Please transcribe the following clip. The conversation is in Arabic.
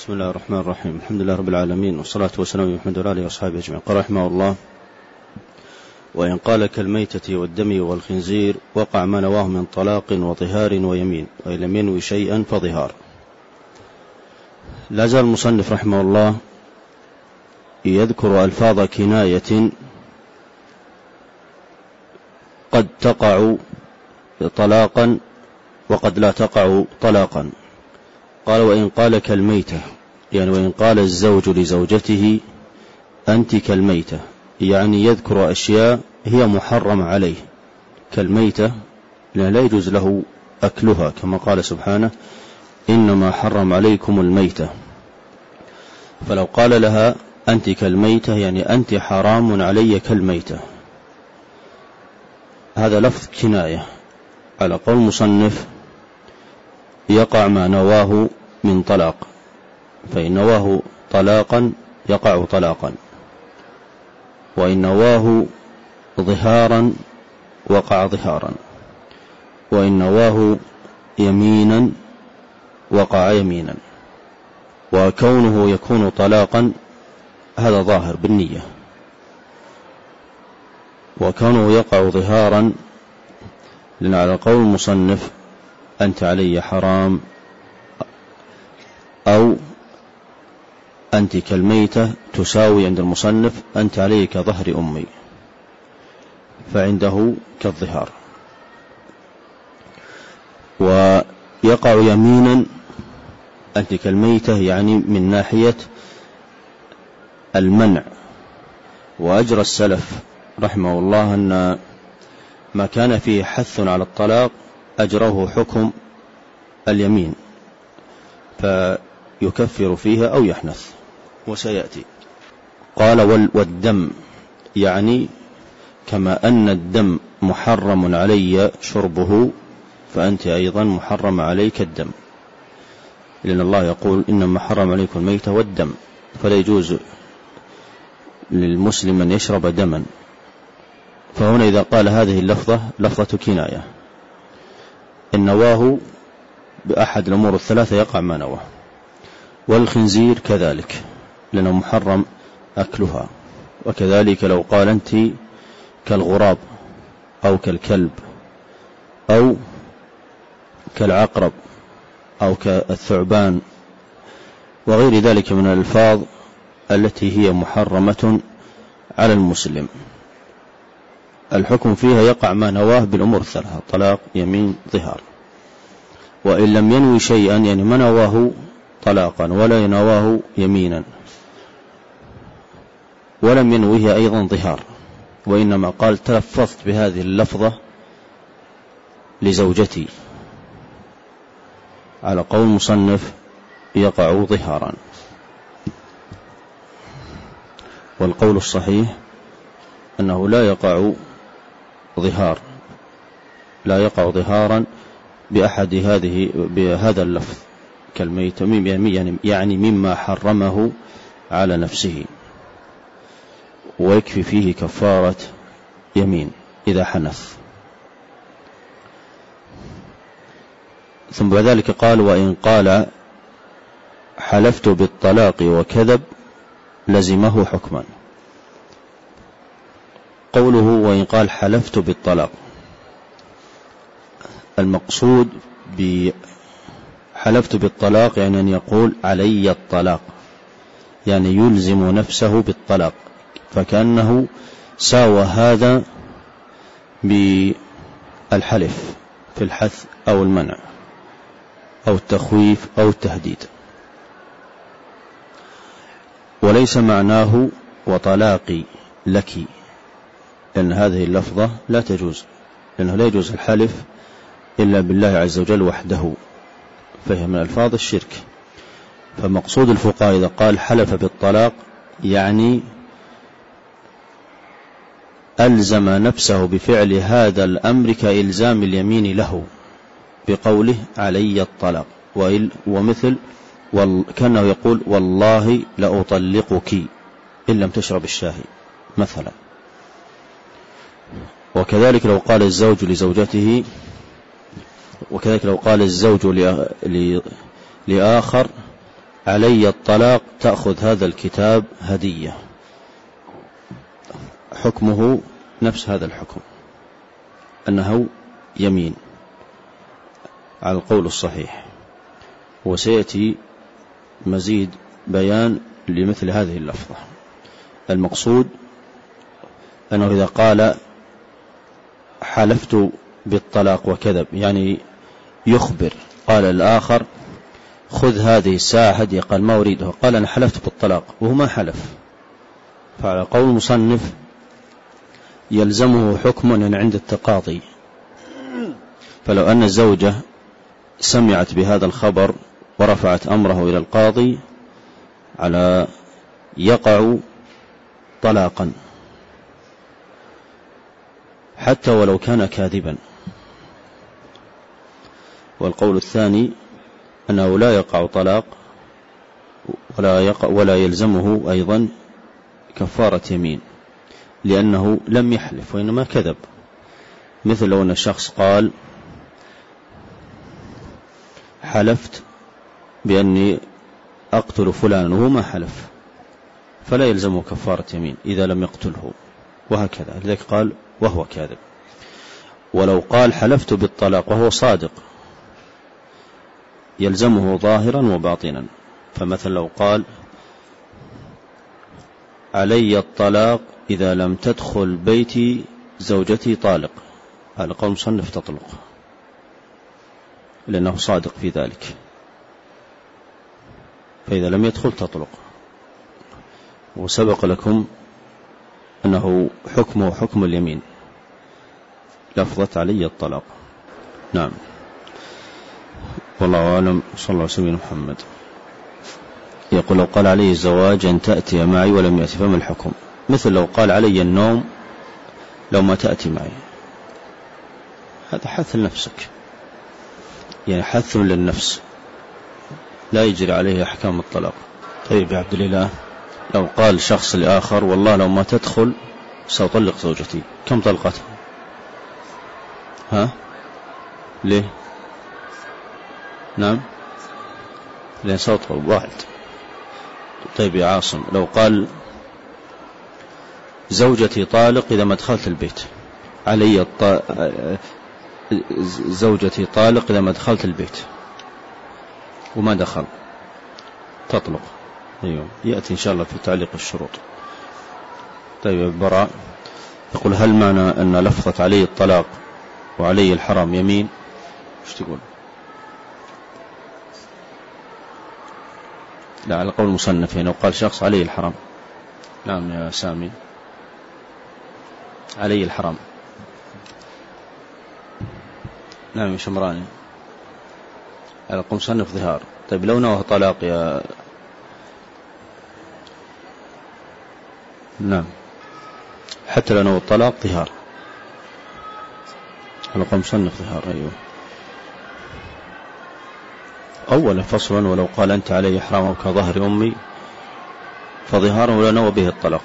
بسم الله الرحمن الرحيم الحمد لله رب العالمين والصلاة والسلام على محمد وعلى آله وأصحابه أجمعين قال رحمه الله وإن قال كالميتة والدم والخنزير وقع ما نواه من طلاق وطهار ويمين وإن لم ينوي شيئا فظهار لا زال المصنف رحمه الله يذكر ألفاظ كناية قد تقع طلاقا وقد لا تقع طلاقا قال وإن قال كالميتة يعني وإن قال الزوج لزوجته أنت كالميتة يعني يذكر أشياء هي محرمة عليه. كالميتة لا يجوز له أكلها كما قال سبحانه إنما حرم عليكم الميتة. فلو قال لها أنت كالميتة يعني أنت حرام علي كالميتة. هذا لفظ كناية. على قول مصنف يقع ما نواه من طلاق فإن نواه طلاقا يقع طلاقا وإن نواه ظهارا وقع ظهارا وإن نواه يمينا وقع يمينا وكونه يكون طلاقا هذا ظاهر بالنية. وكونه يقع ظهارا لأن على قول المصنف أنت علي حرام أو أنت كالميتة تساوي عند المصنف أنت علي كظهر أمي فعنده كالظهار. ويقع يمينا أنت كالميتة يعني من ناحية المنع. وأجرى السلف رحمه الله أن ما كان فيه حث على الطلاق أجره حكم اليمين. فيكفر فيها أو يحنث. وسيأتي. قال والدم يعني كما أن الدم محرم علي شربه فأنت أيضا محرم عليك الدم. لأن الله يقول إنما حرم عليكم الميت والدم. فلا يجوز للمسلم أن يشرب دما. فهنا إذا قال هذه اللفظة لفظة كناية. إن نواه بأحد الأمور الثلاثة يقع ما نواه. والخنزير كذلك لأنه محرم أكلها. وكذلك لو قال أنت كالغراب أو كالكلب أو كالعقرب أو كالثعبان وغير ذلك من الألفاظ التي هي محرمة على المسلم. الحكم فيها يقع ما نواه بالأمور الثلاثة طلاق يمين ظهار. وإن لم ينوي شيئا يعني ما نواه طلاقا ولا نواه يمينا. ولم ينويه أيضا ظهار. وإنما قال تلفظت بهذه اللفظة لزوجتي. على قول مصنف يقع ظهارا. والقول الصحيح أنه لا يقع ظهار. لا يقع ظهارا بأحد هذه بهذا اللفظ. كالميت يعني, يعني مما حرمه على نفسه. ويكفي فيه كفارة يمين إذا حنث. ثم بعد ذلك قال وإن قال حلفت بالطلاق وكذب لزمه حكما. قوله وإن قال حلفت بالطلاق. المقصود بحلفت بالطلاق يعني أن يقول علي الطلاق يعني يلزم نفسه بالطلاق فكأنه ساوى هذا بالحلف في الحث أو المنع أو التخويف أو التهديد. وليس معناه وطلاقي لك لأن هذه اللفظة لا تجوز لأنه لا يجوز الحلف إلا بالله عز وجل وحده. فهي من ألفاظ الشرك. فمقصود الفقهاء إذا قال حلف بالطلاق يعني ألزم نفسه بفعل هذا الأمر كإلزام اليمين له بقوله علي الطلاق. ومثل كأنه يقول والله لأطلقك إن لم تشرب الشاهي مثلا. وكذلك لو قال الزوج لزوجته وكذلك لو قال الزوج لآخر علي الطلاق تأخذ هذا الكتاب هدية. حكمه نفس هذا الحكم أنه يمين على القول الصحيح. وسيأتي مزيد بيان لمثل هذه اللفظة. المقصود أنه إذا قال حلفت بالطلاق وكذب يعني يخبر. قال الآخر خذ هذه الساعة هدية. قال ما أريدها. قال أنا حلفت بالطلاق. وهو ما حلف. فعلى قول المصنف يلزمه حكم عند التقاضي. فلو أن الزوجة سمعت بهذا الخبر ورفعت أمره إلى القاضي على يقع طلاقا حتى ولو كان كاذبا. والقول الثاني أنه لا يقع طلاق ولا, يقع ولا يلزمه أيضا كفارة يمين لأنه لم يحلف وإنما كذب. مثل لو أن الشخص قال حلفت بأني أقتل فلانا وهو ما حلف فلا يلزمه كفارة يمين إذا لم يقتله وهكذا. لذلك قال وهو كاذب. ولو قال حلفت بالطلاق وهو صادق يلزمه ظاهرا وباطنا. فمثلا لو قال علي الطلاق إذا لم تدخل بيتي زوجتي طالق. هذا قول مصنف تطلق لأنه صادق في ذلك. فإذا لم يدخل تطلق. وسبق لكم أنه حكمه حكم اليمين. لفظة علي الطلاق. نعم. والله أعلم. صلى الله عليه وسلم محمد. يقول لو قال علي الزواج أن تأتي معي ولم يأتي فما الحكم؟ مثل لو قال علي النوم لو ما تأتي معي. هذا حث لنفسك. يعني حث للنفس. لا يجري عليه أحكام الطلاق. طيب يا عبد الإله. لو قال شخص لآخر والله لو ما تدخل سأطلق زوجتي. كم طلقتها ها؟ ليه؟ نعم. لأن صوت واحد طيب يا عاصم لو قال زوجتي طالق إذا ما دخلت البيت. علي الط... زوجتي طالق إذا ما دخلت البيت. وما دخل. تطلق. أيوه. يأتي إن شاء الله في تعليق الشروط. طيب براء يقول هل معنى أن لفظة علي الطلاق وعلي الحرام يمين؟ إيش تقول؟ لا على قول المصنف هنا وقال شخص عليه الحرام. نعم يا سامي. علي الحرام. نعم يا شمراني. على قول مصنف ظهار. طيب لو نوى طلاق يا نعم. حتى لو نوى الطلاق ظهار. على قول مصنف ظهار أيوه. أولا فصلا ولو قال أنت علي إحرامك كظهر أمي فظهاره لا نوى به الطلاق